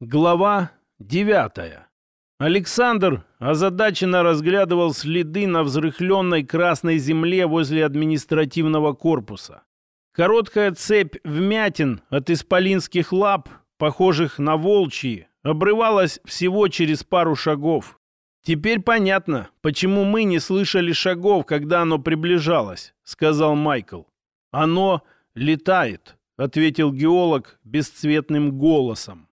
Глава девятая. Александр озадаченно разглядывал следы на взрыхленной красной земле возле административного корпуса. Короткая цепь вмятин от исполинских лап, похожих на волчьи, обрывалась всего через пару шагов. «Теперь понятно, почему мы не слышали шагов, когда оно приближалось», — сказал Майкл. «Оно летает», — ответил геолог бесцветным голосом.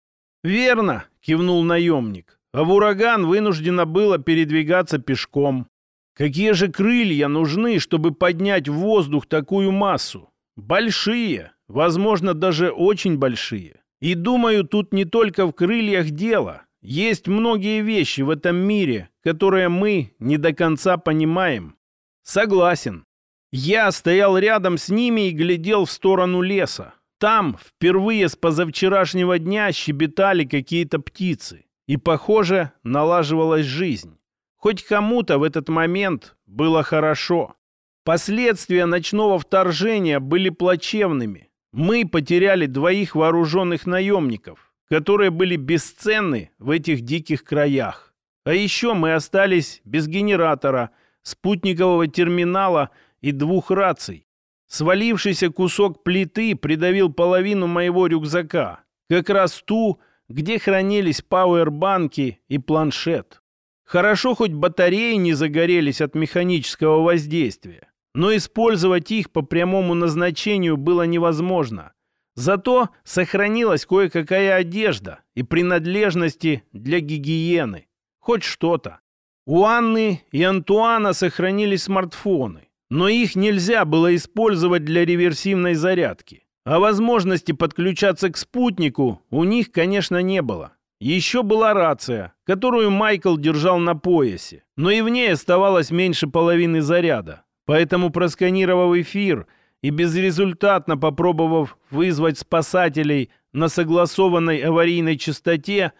«Верно», — кивнул наемник. «А в ураган вынуждено было передвигаться пешком. Какие же крылья нужны, чтобы поднять в воздух такую массу? Большие, возможно, даже очень большие. И думаю, тут не только в крыльях дело. Есть многие вещи в этом мире, которые мы не до конца понимаем. Согласен. Я стоял рядом с ними и глядел в сторону леса. Там впервые с позавчерашнего дня щебетали какие-то птицы. И, похоже, налаживалась жизнь. Хоть кому-то в этот момент было хорошо. Последствия ночного вторжения были плачевными. Мы потеряли двоих вооруженных наемников, которые были бесценны в этих диких краях. А еще мы остались без генератора, спутникового терминала и двух раций. Свалившийся кусок плиты придавил половину моего рюкзака, как раз ту, где хранились пауэрбанки и планшет. Хорошо, хоть батареи не загорелись от механического воздействия, но использовать их по прямому назначению было невозможно. Зато сохранилась кое-какая одежда и принадлежности для гигиены. Хоть что-то. У Анны и Антуана сохранились смартфоны но их нельзя было использовать для реверсивной зарядки. А возможности подключаться к спутнику у них, конечно, не было. Еще была рация, которую Майкл держал на поясе, но и в ней оставалось меньше половины заряда. Поэтому, просканировав эфир и безрезультатно попробовав вызвать спасателей на согласованной аварийной частоте,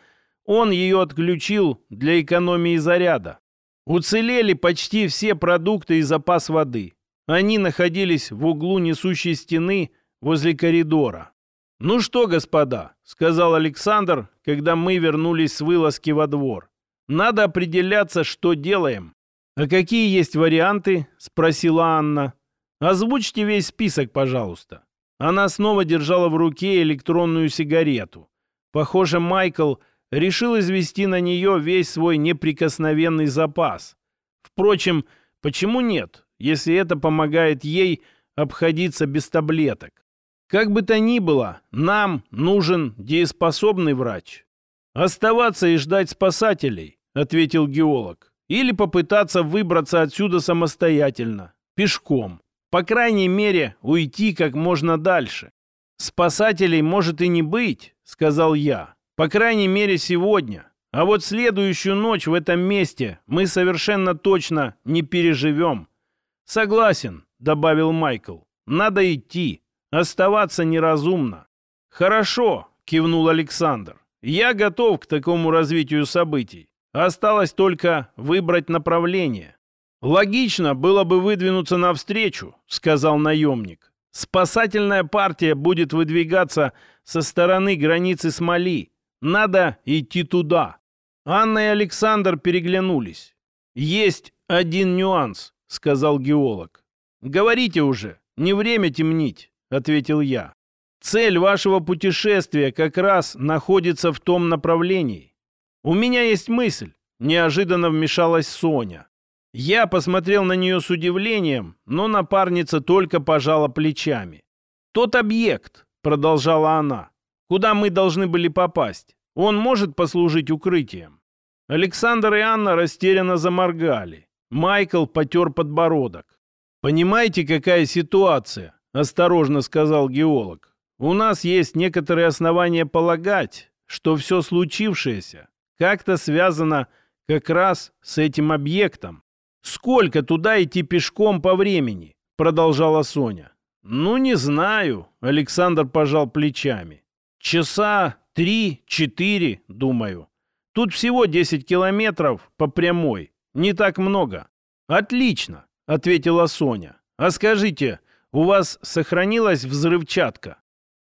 он ее отключил для экономии заряда. Уцелели почти все продукты и запас воды. Они находились в углу несущей стены возле коридора. «Ну что, господа», — сказал Александр, когда мы вернулись с вылазки во двор. «Надо определяться, что делаем». «А какие есть варианты?» — спросила Анна. «Озвучьте весь список, пожалуйста». Она снова держала в руке электронную сигарету. Похоже, Майкл решил извести на нее весь свой неприкосновенный запас. Впрочем, почему нет, если это помогает ей обходиться без таблеток? Как бы то ни было, нам нужен дееспособный врач. «Оставаться и ждать спасателей», — ответил геолог. «Или попытаться выбраться отсюда самостоятельно, пешком. По крайней мере, уйти как можно дальше». «Спасателей может и не быть», — сказал я. По крайней мере, сегодня. А вот следующую ночь в этом месте мы совершенно точно не переживем. Согласен, добавил Майкл. Надо идти. Оставаться неразумно. Хорошо, кивнул Александр. Я готов к такому развитию событий. Осталось только выбрать направление. Логично было бы выдвинуться навстречу, сказал наемник. Спасательная партия будет выдвигаться со стороны границы с Мали, надо идти туда. Анна и Александр переглянулись. «Есть один нюанс», — сказал геолог. «Говорите уже, не время темнить», — ответил я. «Цель вашего путешествия как раз находится в том направлении. У меня есть мысль», — неожиданно вмешалась Соня. Я посмотрел на нее с удивлением, но напарница только пожала плечами. «Тот объект», — продолжала она, Куда мы должны были попасть? Он может послужить укрытием?» Александр и Анна растерянно заморгали. Майкл потер подбородок. «Понимаете, какая ситуация?» – осторожно сказал геолог. «У нас есть некоторые основания полагать, что все случившееся как-то связано как раз с этим объектом. Сколько туда идти пешком по времени?» – продолжала Соня. «Ну, не знаю», – Александр пожал плечами. Часа три-четыре, думаю. Тут всего десять километров по прямой. Не так много. Отлично, ответила Соня. А скажите, у вас сохранилась взрывчатка?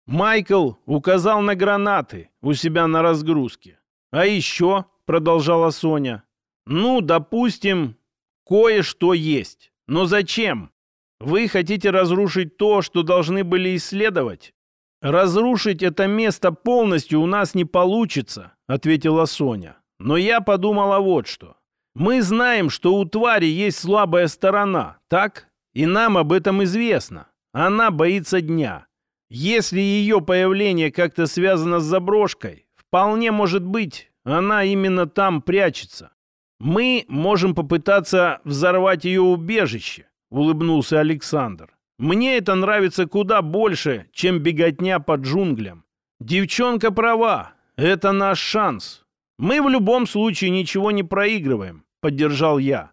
Майкл указал на гранаты у себя на разгрузке. «А еще», — продолжала Соня, — «ну, допустим, кое-что есть. Но зачем? Вы хотите разрушить то, что должны были исследовать? Разрушить это место полностью у нас не получится, ответила Соня. Но я подумала вот что. Мы знаем, что у твари есть слабая сторона, так? И нам об этом известно. Она боится дня. Если ее появление как-то связано с заброшкой, вполне может быть, она именно там прячется. Мы можем попытаться взорвать ее убежище, улыбнулся Александр. Мне это нравится куда больше, чем беготня по джунглям. Девчонка права, это наш шанс. Мы в любом случае ничего не проигрываем, поддержал я.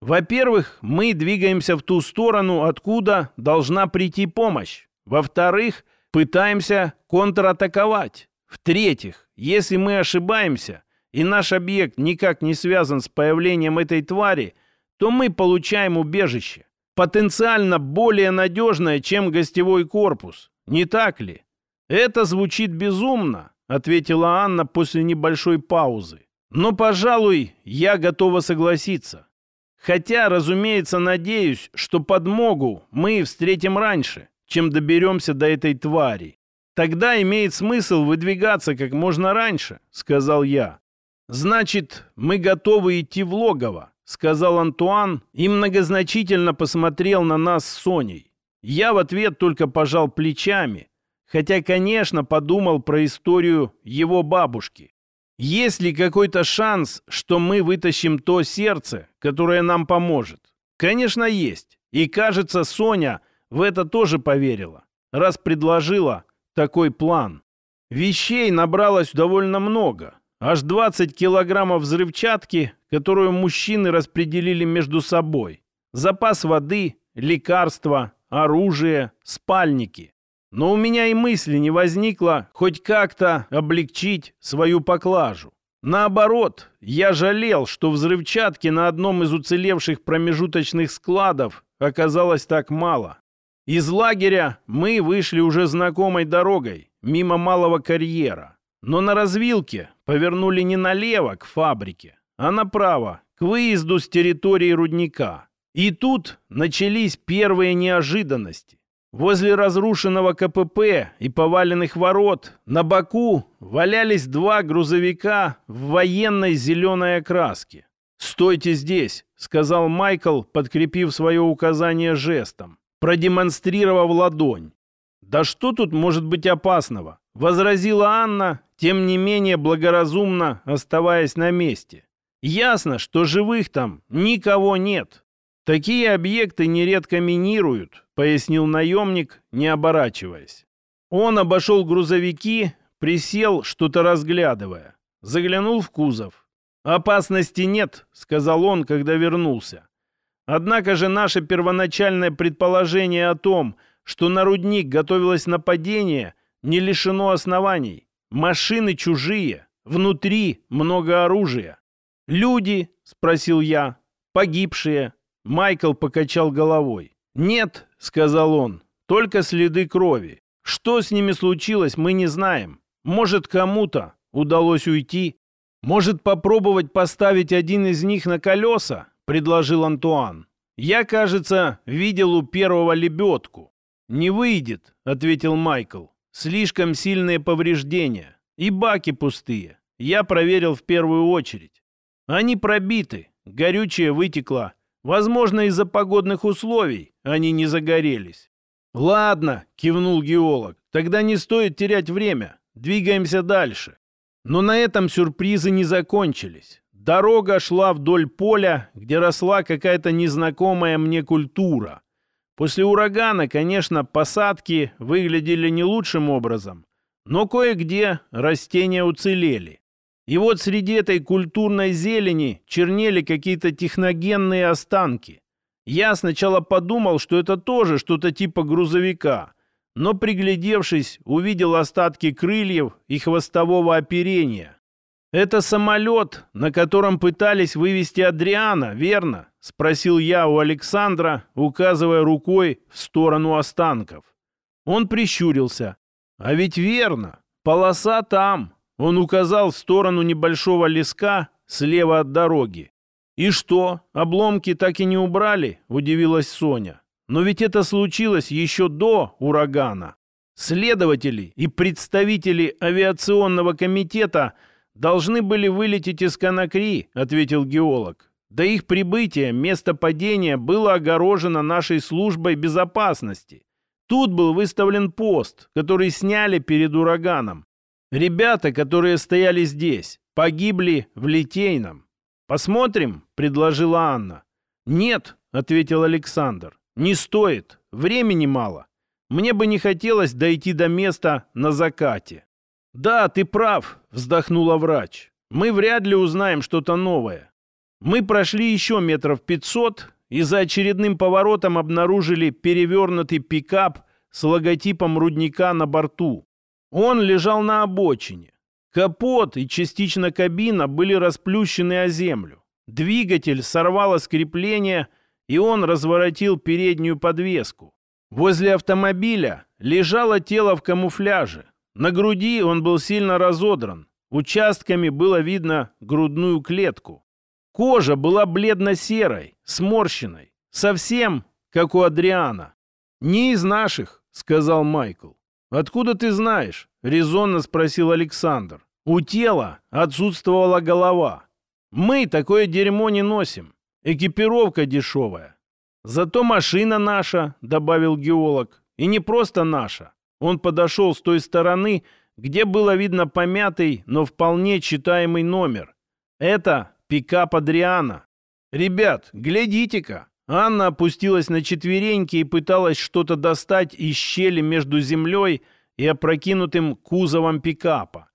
Во-первых, мы двигаемся в ту сторону, откуда должна прийти помощь. Во-вторых, пытаемся контратаковать. В-третьих, если мы ошибаемся, и наш объект никак не связан с появлением этой твари, то мы получаем убежище, потенциально более надежное, чем гостевой корпус. Не так ли? Это звучит безумно, ответила Анна после небольшой паузы. Но, пожалуй, я готова согласиться. Хотя, разумеется, надеюсь, что подмогу мы встретим раньше, чем доберемся до этой твари. Тогда имеет смысл выдвигаться как можно раньше, сказал я. Значит, мы готовы идти в логово, сказал Антуан и многозначительно посмотрел на нас с Соней. Я в ответ только пожал плечами, хотя, конечно, подумал про историю его бабушки. Есть ли какой-то шанс, что мы вытащим то сердце, которое нам поможет? Конечно, есть. И, кажется, Соня в это тоже поверила, раз предложила такой план. Вещей набралось довольно много. Аж 20 килограммов взрывчатки, которую мужчины распределили между собой. Запас воды, лекарства, оружие, спальники. Но у меня и мысли не возникло хоть как-то облегчить свою поклажу. Наоборот, я жалел, что взрывчатки на одном из уцелевших промежуточных складов оказалось так мало. Из лагеря мы вышли уже знакомой дорогой, мимо малого карьера. Но на развилке повернули не налево, к фабрике, а направо, к выезду с территории рудника. И тут начались первые неожиданности. Возле разрушенного КПП и поваленных ворот на боку валялись два грузовика в военной зеленой окраске. «Стойте здесь», — сказал Майкл, подкрепив свое указание жестом, продемонстрировав ладонь. «Да что тут может быть опасного?» — возразила Анна, тем не менее благоразумно оставаясь на месте. «Ясно, что живых там никого нет. Такие объекты нередко минируют, пояснил наемник, не оборачиваясь. Он обошел грузовики, присел, что-то разглядывая. Заглянул в кузов. «Опасности нет», — сказал он, когда вернулся. Однако же наше первоначальное предположение о том, что на рудник готовилось нападение, не лишено оснований. Машины чужие, внутри много оружия. «Люди?» — спросил я. «Погибшие?» Майкл покачал головой. «Нет», — сказал он, — «только следы крови. Что с ними случилось, мы не знаем. Может, кому-то удалось уйти. Может, попробовать поставить один из них на колеса?» — предложил Антуан. «Я, кажется, видел у первого лебедку». «Не выйдет», — ответил Майкл. «Слишком сильные повреждения. И баки пустые. Я проверил в первую очередь. Они пробиты, горючее вытекло, Возможно, из-за погодных условий они не загорелись. «Ладно», — кивнул геолог, — «тогда не стоит терять время. Двигаемся дальше». Но на этом сюрпризы не закончились. Дорога шла вдоль поля, где росла какая-то незнакомая мне культура. После урагана, конечно, посадки выглядели не лучшим образом, но кое-где растения уцелели. И вот среди этой культурной зелени чернели какие-то техногенные останки. Я сначала подумал, что это тоже что-то типа грузовика, но, приглядевшись, увидел остатки крыльев и хвостового оперения. «Это самолет, на котором пытались вывести Адриана, верно?» — спросил я у Александра, указывая рукой в сторону останков. Он прищурился. А ведь верно. Полоса там. Он указал в сторону небольшого леска слева от дороги. «И что, обломки так и не убрали?» – удивилась Соня. «Но ведь это случилось еще до урагана. Следователи и представители авиационного комитета должны были вылететь из Конакри», – ответил геолог. До их прибытия место падения было огорожено нашей службой безопасности. Тут был выставлен пост, который сняли перед ураганом. Ребята, которые стояли здесь, погибли в Литейном. «Посмотрим», — предложила Анна. «Нет», — ответил Александр, — «не стоит, времени мало. Мне бы не хотелось дойти до места на закате». «Да, ты прав», — вздохнула врач. «Мы вряд ли узнаем что-то новое. Мы прошли еще метров пятьсот и за очередным поворотом обнаружили перевернутый пикап с логотипом рудника на борту. Он лежал на обочине. Капот и частично кабина были расплющены о землю. Двигатель сорвало с крепления, и он разворотил переднюю подвеску. Возле автомобиля лежало тело в камуфляже. На груди он был сильно разодран. Участками было видно грудную клетку. Кожа была бледно-серой, сморщенной, совсем как у Адриана. «Не из наших», — сказал Майкл. «Откуда ты знаешь?» — резонно спросил Александр. «У тела отсутствовала голова. Мы такое дерьмо не носим. Экипировка дешевая. Зато машина наша», — добавил геолог. «И не просто наша. Он подошел с той стороны, где было видно помятый, но вполне читаемый номер. Это пикап Адриана. «Ребят, глядите-ка!» Анна опустилась на четвереньки и пыталась что-то достать из щели между землей и опрокинутым кузовом пикапа.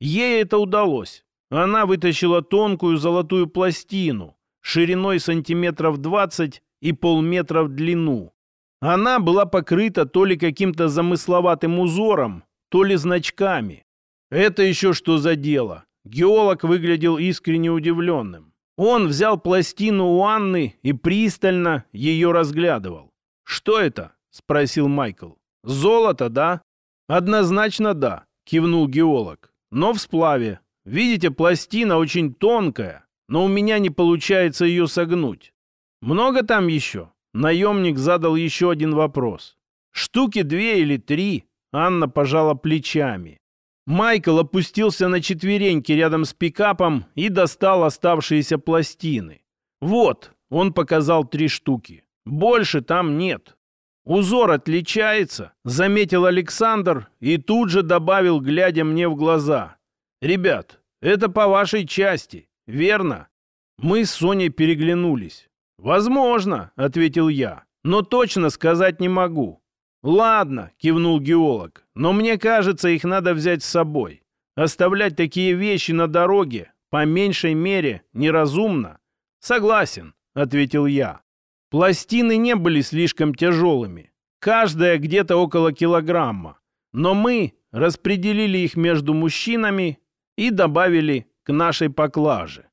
Ей это удалось. Она вытащила тонкую золотую пластину шириной сантиметров 20 и полметра в длину. Она была покрыта то ли каким-то замысловатым узором, то ли значками. Это еще что за дело? Геолог выглядел искренне удивленным. Он взял пластину у Анны и пристально ее разглядывал. «Что это?» — спросил Майкл. «Золото, да?» «Однозначно да», — кивнул геолог. «Но в сплаве. Видите, пластина очень тонкая, но у меня не получается ее согнуть. Много там еще?» Наемник задал еще один вопрос. «Штуки две или три?» Анна пожала плечами. Майкл опустился на четвереньки рядом с пикапом и достал оставшиеся пластины. «Вот», — он показал три штуки. «Больше там нет». «Узор отличается», — заметил Александр и тут же добавил, глядя мне в глаза. «Ребят, это по вашей части, верно?» Мы с Соней переглянулись. «Возможно», — ответил я, — «но точно сказать не могу. «Ладно», — кивнул геолог, — «но мне кажется, их надо взять с собой. Оставлять такие вещи на дороге, по меньшей мере, неразумно». «Согласен», — ответил я. Пластины не были слишком тяжелыми, каждая где-то около килограмма, но мы распределили их между мужчинами и добавили к нашей поклаже.